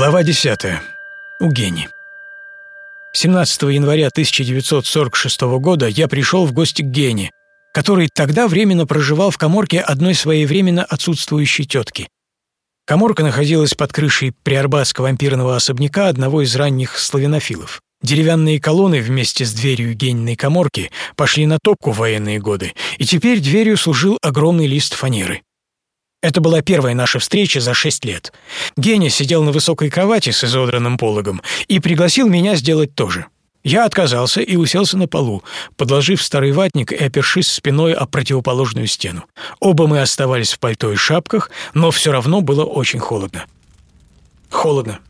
Глава 10. У Гени. 17 января 1946 года я пришел в гости к Гене, который тогда временно проживал в коморке одной своей временно отсутствующей тетки. Коморка находилась под крышей приорбатского вампирного особняка одного из ранних славянофилов. Деревянные колонны вместе с дверью гениной коморки пошли на топку в военные годы, и теперь дверью служил огромный лист фанеры. Это была первая наша встреча за шесть лет. Геня сидел на высокой кровати с изодранным пологом и пригласил меня сделать то же. Я отказался и уселся на полу, подложив старый ватник и опершись спиной о противоположную стену. Оба мы оставались в пальто и шапках, но все равно было очень холодно. Холодно.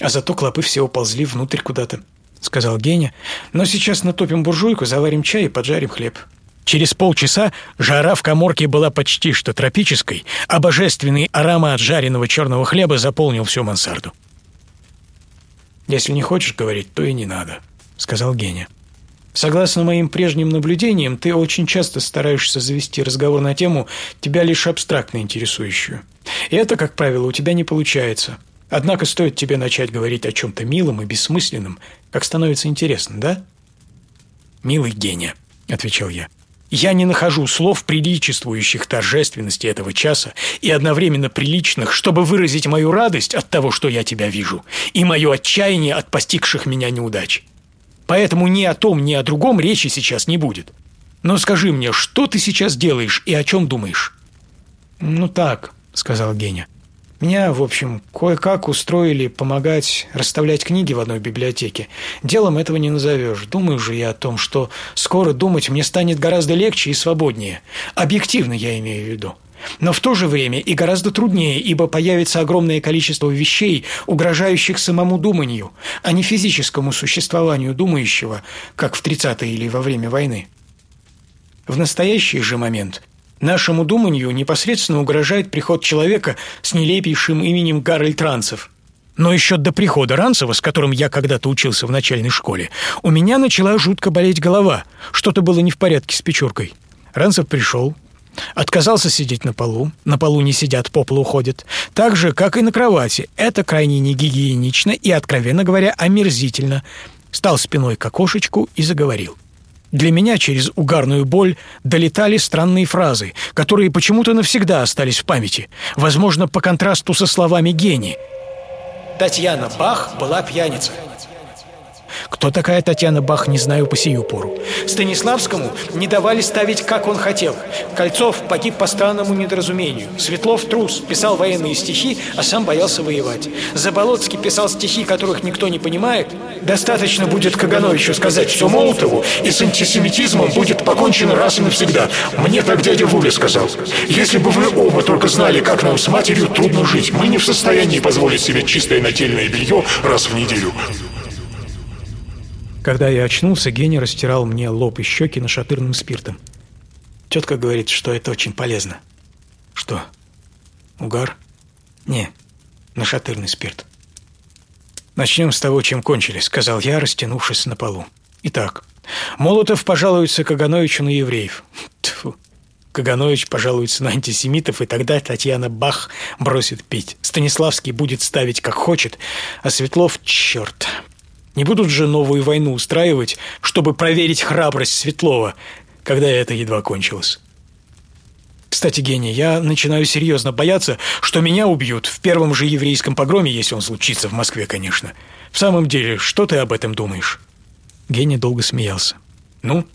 А зато клопы все уползли внутрь куда-то, — сказал Геня. «Но сейчас натопим буржуйку, заварим чай и поджарим хлеб». Через полчаса жара в коморке была почти что тропической, а божественный аромат жареного черного хлеба заполнил всю мансарду. «Если не хочешь говорить, то и не надо», — сказал Геня. «Согласно моим прежним наблюдениям, ты очень часто стараешься завести разговор на тему, тебя лишь абстрактно интересующую. И это, как правило, у тебя не получается. Однако стоит тебе начать говорить о чем-то милом и бессмысленном, как становится интересно, да?» «Милый Геня», — отвечал я. Я не нахожу слов, приличествующих торжественности этого часа и одновременно приличных, чтобы выразить мою радость от того, что я тебя вижу, и мое отчаяние от постигших меня неудач. Поэтому ни о том, ни о другом речи сейчас не будет. Но скажи мне, что ты сейчас делаешь и о чем думаешь?» «Ну так», — сказал Геня. Меня, в общем, кое-как устроили помогать расставлять книги в одной библиотеке. Делом этого не назовешь. Думаю же я о том, что скоро думать мне станет гораздо легче и свободнее. Объективно я имею в виду. Но в то же время и гораздо труднее, ибо появится огромное количество вещей, угрожающих самому думанию, а не физическому существованию думающего, как в 30-е или во время войны. В настоящий же момент – Нашему думанию непосредственно угрожает приход человека с нелепейшим именем Гарольд Ранцев. Но еще до прихода Ранцева, с которым я когда-то учился в начальной школе, у меня начала жутко болеть голова. Что-то было не в порядке с печуркой. Ранцев пришел, Отказался сидеть на полу. На полу не сидят, по полу ходят. Так же, как и на кровати. Это крайне негигиенично и, откровенно говоря, омерзительно. Стал спиной к окошечку и заговорил. Для меня через угарную боль долетали странные фразы, которые почему-то навсегда остались в памяти, возможно, по контрасту со словами Гени. Татьяна Бах была пьяница. Кто такая Татьяна Бах, не знаю по сию пору. Станиславскому не давали ставить, как он хотел. Кольцов погиб по странному недоразумению. Светлов трус, писал военные стихи, а сам боялся воевать. Заболоцкий писал стихи, которых никто не понимает. Достаточно будет Кагановичу сказать все Молотову, и с антисемитизмом будет покончено раз и навсегда. Мне так дядя Вуля сказал. Если бы вы оба только знали, как нам с матерью трудно жить, мы не в состоянии позволить себе чистое нательное белье раз в неделю. Когда я очнулся, Геня растирал мне лоб и щеки нашатырным спиртом. Тетка говорит, что это очень полезно. Что? Угар? Не, нашатырный спирт. «Начнем с того, чем кончили», — сказал я, растянувшись на полу. «Итак, Молотов пожалуется Кагановичу на евреев. Тьфу. Каганович пожалуется на антисемитов, и тогда Татьяна Бах бросит пить. Станиславский будет ставить как хочет, а Светлов — черт. Не будут же новую войну устраивать, чтобы проверить храбрость Светлова, когда это едва кончилось. Кстати, гений, я начинаю серьезно бояться, что меня убьют в первом же еврейском погроме, если он случится в Москве, конечно. В самом деле, что ты об этом думаешь? Гений долго смеялся. Ну,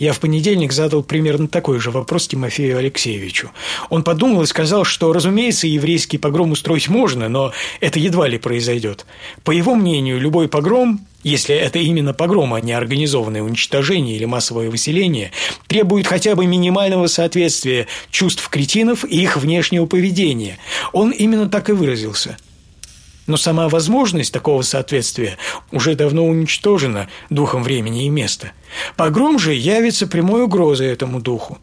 я в понедельник задал примерно такой же вопрос Тимофею Алексеевичу. Он подумал и сказал, что, разумеется, еврейский погром устроить можно, но это едва ли произойдет. По его мнению, любой погром, если это именно погром, а не организованное уничтожение или массовое выселение, требует хотя бы минимального соответствия чувств кретинов и их внешнего поведения. Он именно так и выразился – но сама возможность такого соответствия уже давно уничтожена духом времени и места. Погром же явится прямой угрозой этому духу.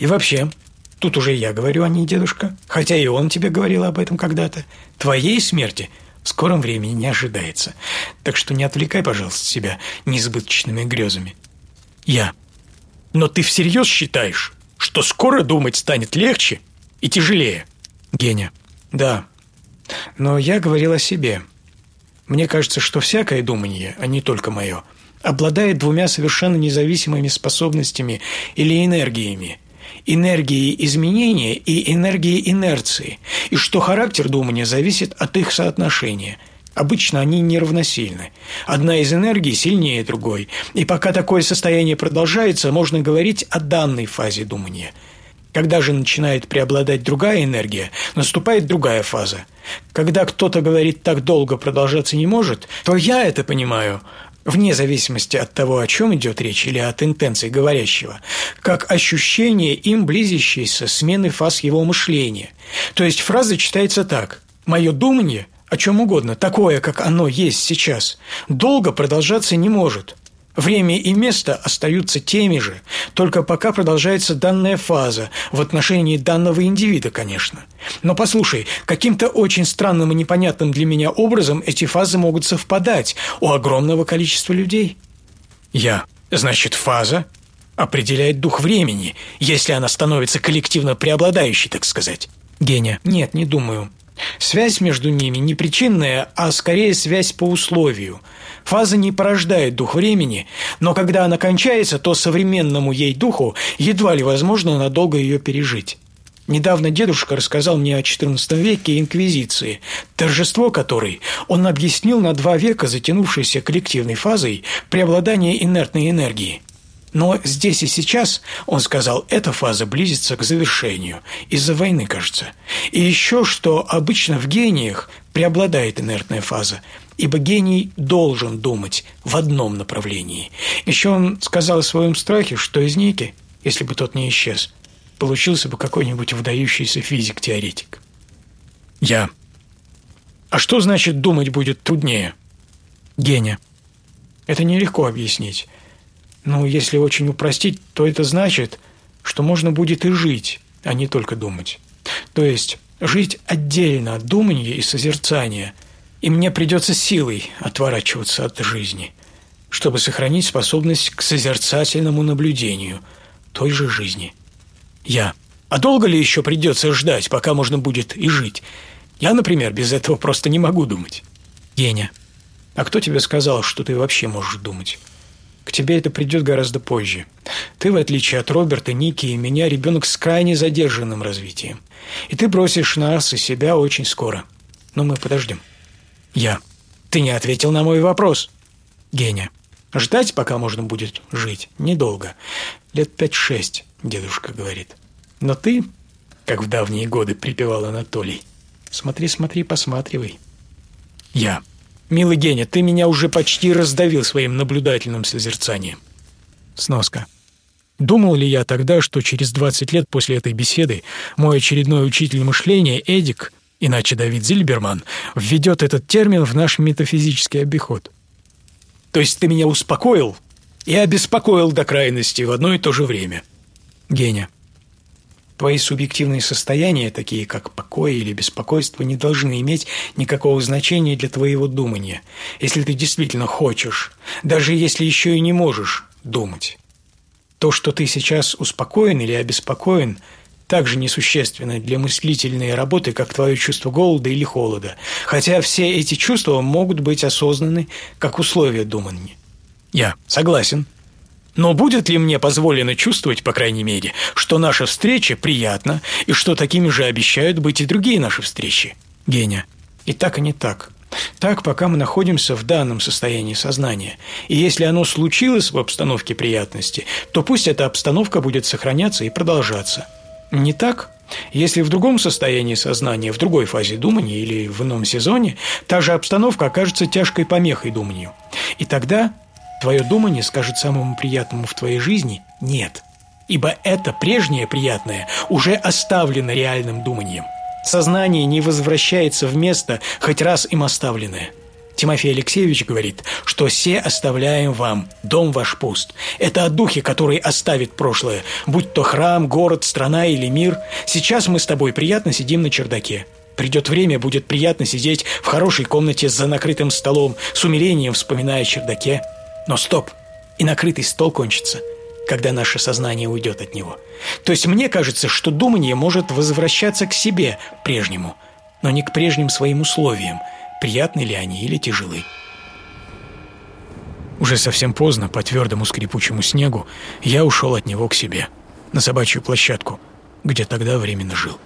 И вообще, тут уже я говорю, а не дедушка, хотя и он тебе говорил об этом когда-то, твоей смерти в скором времени не ожидается. Так что не отвлекай, пожалуйста, себя несбыточными грезами. Я. Но ты всерьез считаешь, что скоро думать станет легче и тяжелее? Геня. Да, Но я говорил о себе. Мне кажется, что всякое думание, а не только мое, обладает двумя совершенно независимыми способностями или энергиями – энергией изменения и энергией инерции, и что характер думания зависит от их соотношения – Обычно они неравносильны. Одна из энергий сильнее другой. И пока такое состояние продолжается, можно говорить о данной фазе думания. Когда же начинает преобладать другая энергия, наступает другая фаза. Когда кто-то говорит «так долго продолжаться не может», то я это понимаю вне зависимости от того, о чем идет речь или от интенции говорящего, как ощущение им близящейся смены фаз его мышления. То есть фраза читается так «Мое думание о чем угодно, такое, как оно есть сейчас, долго продолжаться не может. Время и место остаются теми же, только пока продолжается данная фаза, в отношении данного индивида, конечно. Но послушай, каким-то очень странным и непонятным для меня образом эти фазы могут совпадать у огромного количества людей. Я. Значит, фаза определяет дух времени, если она становится коллективно преобладающей, так сказать. Геня. Нет, не думаю. Связь между ними не причинная, а скорее связь по условию. Фаза не порождает дух времени, но когда она кончается, то современному ей духу едва ли возможно надолго ее пережить. Недавно дедушка рассказал мне о XIV веке Инквизиции, торжество которой он объяснил на два века затянувшейся коллективной фазой преобладания инертной энергии – но здесь и сейчас, он сказал, эта фаза близится к завершению. Из-за войны, кажется. И еще, что обычно в гениях преобладает инертная фаза, ибо гений должен думать в одном направлении. Еще он сказал о своем страхе, что из Ники, если бы тот не исчез, получился бы какой-нибудь выдающийся физик-теоретик. Я. А что значит думать будет труднее? Геня. Это нелегко объяснить. Ну, если очень упростить, то это значит, что можно будет и жить, а не только думать. То есть жить отдельно от думания и созерцания, и мне придется силой отворачиваться от жизни, чтобы сохранить способность к созерцательному наблюдению той же жизни. Я. А долго ли еще придется ждать, пока можно будет и жить? Я, например, без этого просто не могу думать. Геня. А кто тебе сказал, что ты вообще можешь думать? К тебе это придет гораздо позже. Ты, в отличие от Роберта, Ники и меня, ребенок с крайне задержанным развитием. И ты бросишь нас и себя очень скоро. Но мы подождем. Я. Ты не ответил на мой вопрос. Геня. Ждать, пока можно будет жить, недолго. Лет пять-шесть, дедушка говорит. Но ты, как в давние годы припевал Анатолий, смотри, смотри, посматривай. Я. «Милый Геня, ты меня уже почти раздавил своим наблюдательным созерцанием». Сноска. Думал ли я тогда, что через 20 лет после этой беседы мой очередной учитель мышления Эдик, иначе Давид Зильберман, введет этот термин в наш метафизический обиход? То есть ты меня успокоил и обеспокоил до крайности в одно и то же время. Геня. Твои субъективные состояния, такие как покой или беспокойство, не должны иметь никакого значения для твоего думания, если ты действительно хочешь, даже если еще и не можешь думать. То, что ты сейчас успокоен или обеспокоен, также несущественно для мыслительной работы, как твое чувство голода или холода, хотя все эти чувства могут быть осознаны как условия думания. Я согласен. Но будет ли мне позволено чувствовать, по крайней мере, что наша встреча приятна и что такими же обещают быть и другие наши встречи? Геня. И так, и не так. Так, пока мы находимся в данном состоянии сознания. И если оно случилось в обстановке приятности, то пусть эта обстановка будет сохраняться и продолжаться. Не так? Если в другом состоянии сознания, в другой фазе думания или в ином сезоне, та же обстановка окажется тяжкой помехой думанию. И тогда Твое думание скажет самому приятному в твоей жизни «нет», ибо это прежнее приятное уже оставлено реальным думанием. Сознание не возвращается в место, хоть раз им оставленное. Тимофей Алексеевич говорит, что «все оставляем вам, дом ваш пуст». Это о духе, который оставит прошлое, будь то храм, город, страна или мир. Сейчас мы с тобой приятно сидим на чердаке. Придет время, будет приятно сидеть в хорошей комнате за накрытым столом, с умилением вспоминая о чердаке. Но стоп, и накрытый стол кончится, когда наше сознание уйдет от него. То есть мне кажется, что думание может возвращаться к себе прежнему, но не к прежним своим условиям, приятны ли они или тяжелы. Уже совсем поздно, по твердому скрипучему снегу, я ушел от него к себе, на собачью площадку, где тогда временно жил.